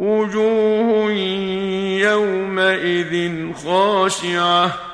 وجوه يومئذ خاشعة.